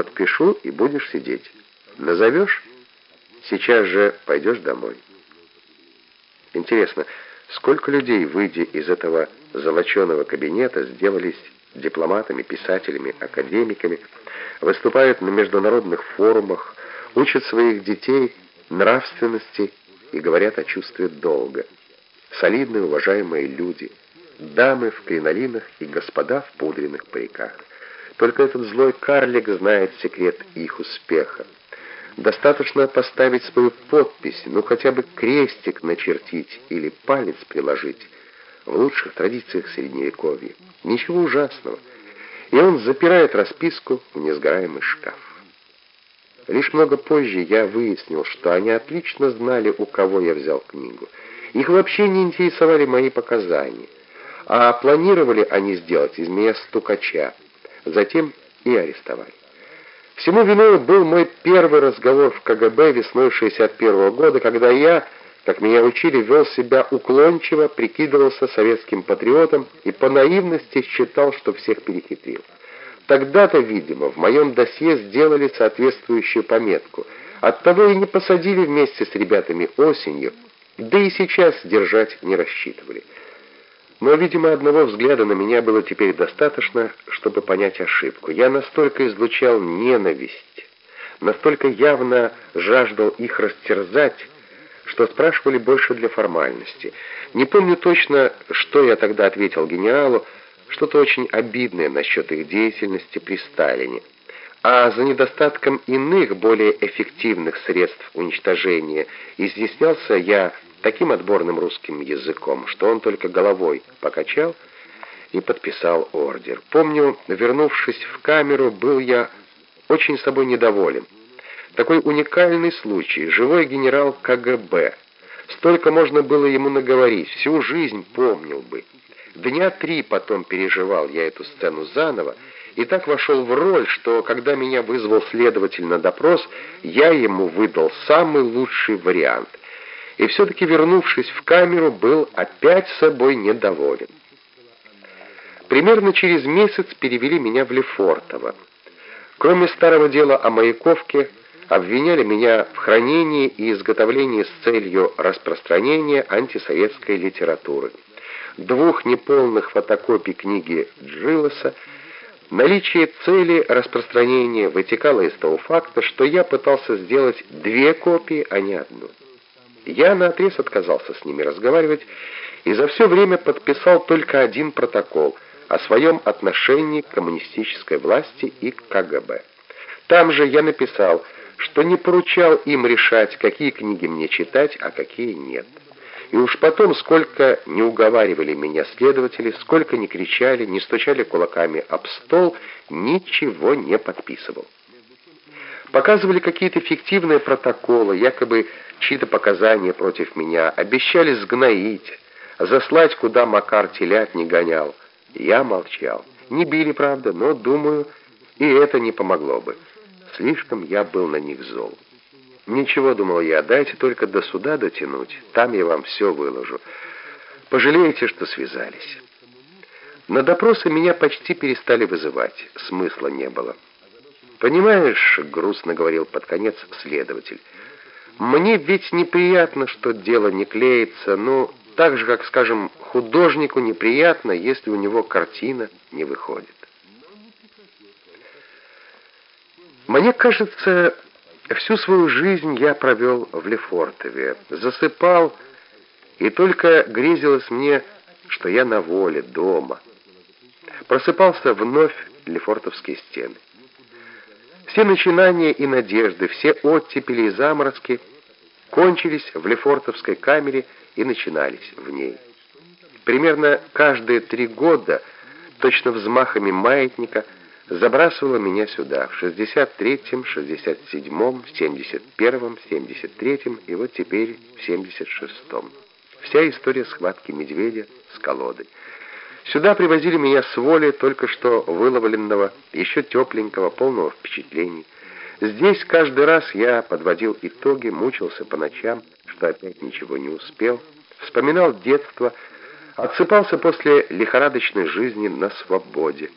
Подпишу, и будешь сидеть. Назовешь? Сейчас же пойдешь домой. Интересно, сколько людей, выйдя из этого золоченого кабинета, сделались дипломатами, писателями, академиками, выступают на международных форумах, учат своих детей нравственности и говорят о чувстве долга. Солидные, уважаемые люди, дамы в кринолинах и господа в пудренных париках. Только этот злой карлик знает секрет их успеха. Достаточно поставить свою подпись, ну хотя бы крестик начертить или палец приложить. В лучших традициях Средневековья. Ничего ужасного. И он запирает расписку в несгораемый шкаф. Лишь много позже я выяснил, что они отлично знали, у кого я взял книгу. Их вообще не интересовали мои показания. А планировали они сделать из меня стукача. Затем и арестовали. Всему виной был мой первый разговор в КГБ весной 61 -го года, когда я, как меня учили, вел себя уклончиво, прикидывался советским патриотом и по наивности считал, что всех перехитрил. Тогда-то, видимо, в моем досье сделали соответствующую пометку. Оттого и не посадили вместе с ребятами осенью, да и сейчас держать не рассчитывали. Но, видимо, одного взгляда на меня было теперь достаточно, чтобы понять ошибку. Я настолько излучал ненависть, настолько явно жаждал их растерзать, что спрашивали больше для формальности. Не помню точно, что я тогда ответил генералу, что-то очень обидное насчет их деятельности при Сталине. А за недостатком иных, более эффективных средств уничтожения изъяснялся я таким отборным русским языком, что он только головой покачал и подписал ордер. Помню, вернувшись в камеру, был я очень собой недоволен. Такой уникальный случай. Живой генерал КГБ. Столько можно было ему наговорить, всю жизнь помнил бы. Дня три потом переживал я эту сцену заново, и так вошел в роль, что когда меня вызвал следователь на допрос, я ему выдал самый лучший вариант и все-таки, вернувшись в камеру, был опять собой недоволен. Примерно через месяц перевели меня в Лефортово. Кроме старого дела о Маяковке, обвиняли меня в хранении и изготовлении с целью распространения антисоветской литературы. Двух неполных фотокопий книги Джилоса Наличие цели распространения вытекало из того факта, что я пытался сделать две копии, а не одну. Я наотрез отказался с ними разговаривать и за все время подписал только один протокол о своем отношении к коммунистической власти и к КГБ. Там же я написал, что не поручал им решать, какие книги мне читать, а какие нет. И уж потом, сколько не уговаривали меня следователи, сколько не кричали, не стучали кулаками об стол, ничего не подписывал. Показывали какие-то фиктивные протоколы, якобы чьи-то показания против меня, обещали сгноить, заслать, куда Макар телят не гонял. Я молчал. Не били, правда, но, думаю, и это не помогло бы. Слишком я был на них зол. Ничего, думал я, дайте только до суда дотянуть, там я вам все выложу. Пожалеете, что связались. На допросы меня почти перестали вызывать, смысла не было. «Понимаешь», — грустно говорил под конец следователь, «мне ведь неприятно, что дело не клеится, но так же, как, скажем, художнику неприятно, если у него картина не выходит». Мне кажется, всю свою жизнь я провел в Лефортове, засыпал, и только грезилось мне, что я на воле, дома. Просыпался вновь Лефортовские стены. Все начинания и надежды, все оттепели и заморозки кончились в Лефортовской камере и начинались в ней. Примерно каждые три года, точно взмахами маятника, забрасывало меня сюда, в 63-м, 67-м, 71-м, 73-м и вот теперь в 76-м. Вся история схватки медведя с колодой. Сюда привозили меня с воли только что выловленного, еще тепленького, полного впечатлений. Здесь каждый раз я подводил итоги, мучился по ночам, что опять ничего не успел, вспоминал детство, отсыпался после лихорадочной жизни на свободе.